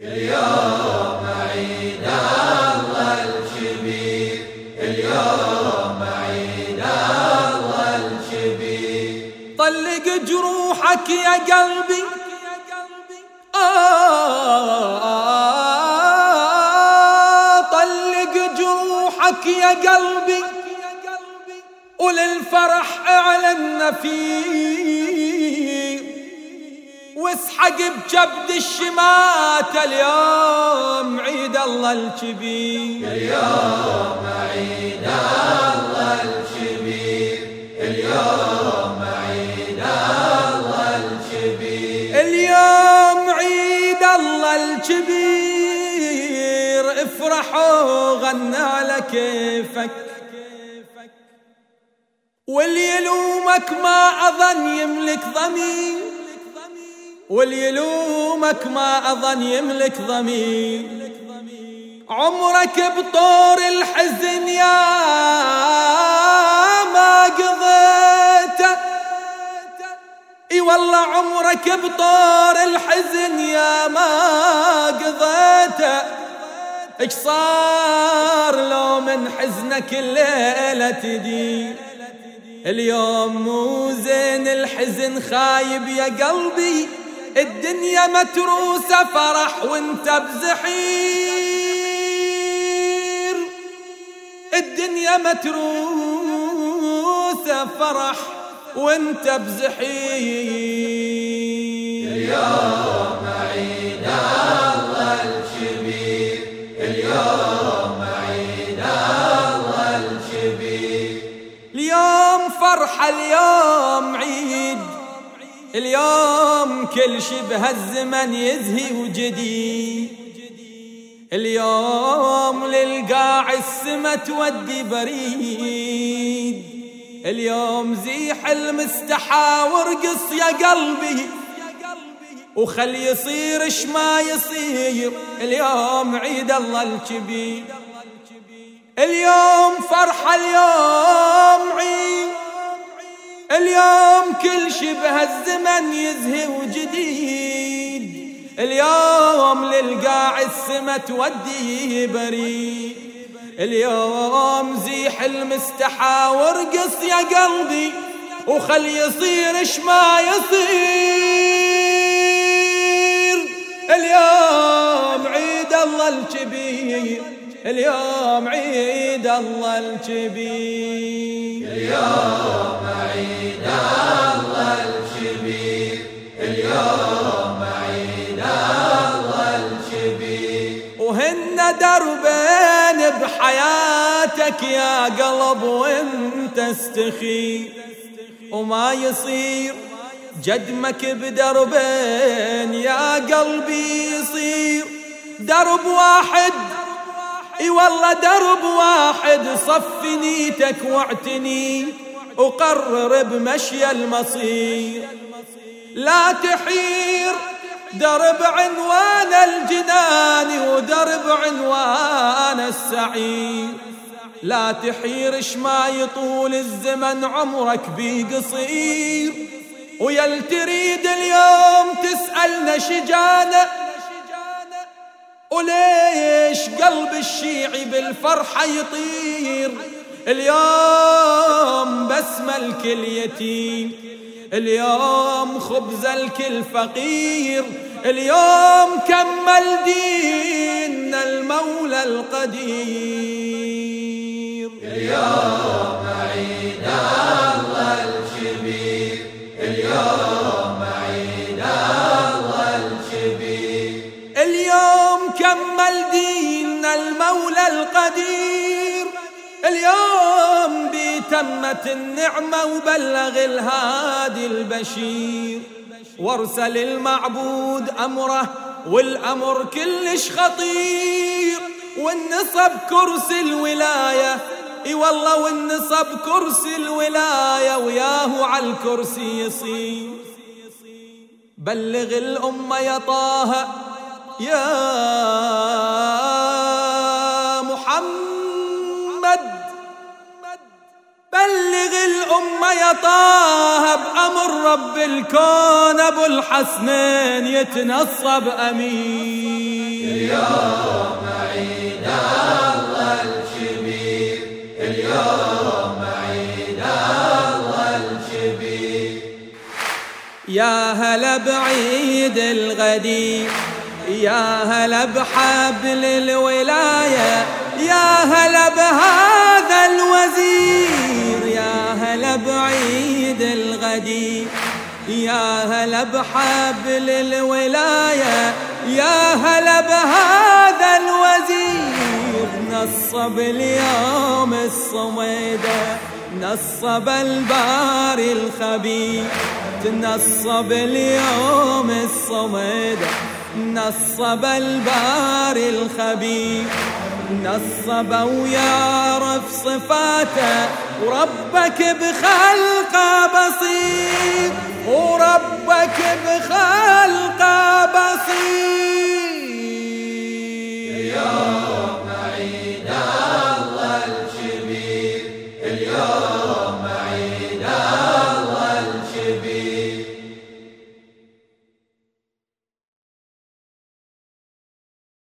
اليوم عيد الله الشبيب اليوم عيد الله الشبيب طلق جروحك يا قلبي. آه طلق جروحك يا قلبي. وللفرح أعلن فيه واسحق بجبد الشمات اليوم عيد الله الكبير. اليوم عيد الله الشبيب اليوم عيد الله الشبيب اليوم عيد الله الكبير. افرحوا غنى على كيفك. واللي يلومك ما أظن يملك ضمير. واللي يلومك ما أظن يملك ضمير. عمرك بطور الحزن يا ما قضيته إي والله عمرك بطور الحزن يا ما قضيته إيش صار لو من حزنك الليلة تدير؟ اليوم مو زين الحزن خايب يا قلبي. الدنيا متروسة فرح وانت بزحير. الدنيا متروسة فرح وانت بزحير. اليوم عيد الله الشبيب اليوم عيد الله الشبيب اليوم فرحة اليوم عيد. اليوم كل شي بهالزمن يزهي وجديد. اليوم للقاع السما تودي بريد. اليوم زيح المستحى وارقص يا قلبي. وخل يصير اش ما يصير. اليوم عيد الله الكبير. اليوم فرحة شي بهالزمن يزهي وجديد. اليوم للقاع السما تودي بريد. اليوم زيح المستحى وارقص يا قلبي وخل يصير اش ما يصير. اليوم عيد الله الكبير. اليوم عيد الله الكبير. اليوم عيد الله الشبيب اليوم عيد الله الشبيب وهن دربين بحياتك يا قلب وانت استخير. وما يصير جدمك بدربين يا قلبي يصير. درب واحد إي والله درب واحد صف نيتك واعتني وقرر بمشي المصير. لا تحير درب عنوان الجنان ودرب عنوان السعير. لا تحير ما يطول الزمن عمرك بي قصير ويل تريد اليوم تسألنا شجانة وليش قلب الشيعي بالفرحة يطير؟ اليوم بسمة الكل يتيم اليوم خبز الكل فقير اليوم كمل دين المولى القدير. اليوم القدير اليوم بتمت النعمة وبلغ الهادي البشير. وارسل المعبود أمره والأمر كلش خطير. والنصب كرسي الولاية. إي والله والنصب كرسي الولاية وياه على الكرسي يصير. بلغ الأمة يا طه يا بلغ الأمة يا طه بأمر رب الكون أبو الحسنين يتنصب أمين. اليوم عيد الله الشبيب اليوم عيد الله الشبيب يا هلا بعيد الغدير يا هلا بحبل الولاية يا هلا بهذا يا هلا بحبل الولاية يا هلا بهذا الوزير نصب اليوم الصميدة نصب الباري الخبير تنصب اليوم الصميدة نصب الباري الخبير نصب ويعرف صفاته وربك بخلقه بصير وربك بخلقه بصير.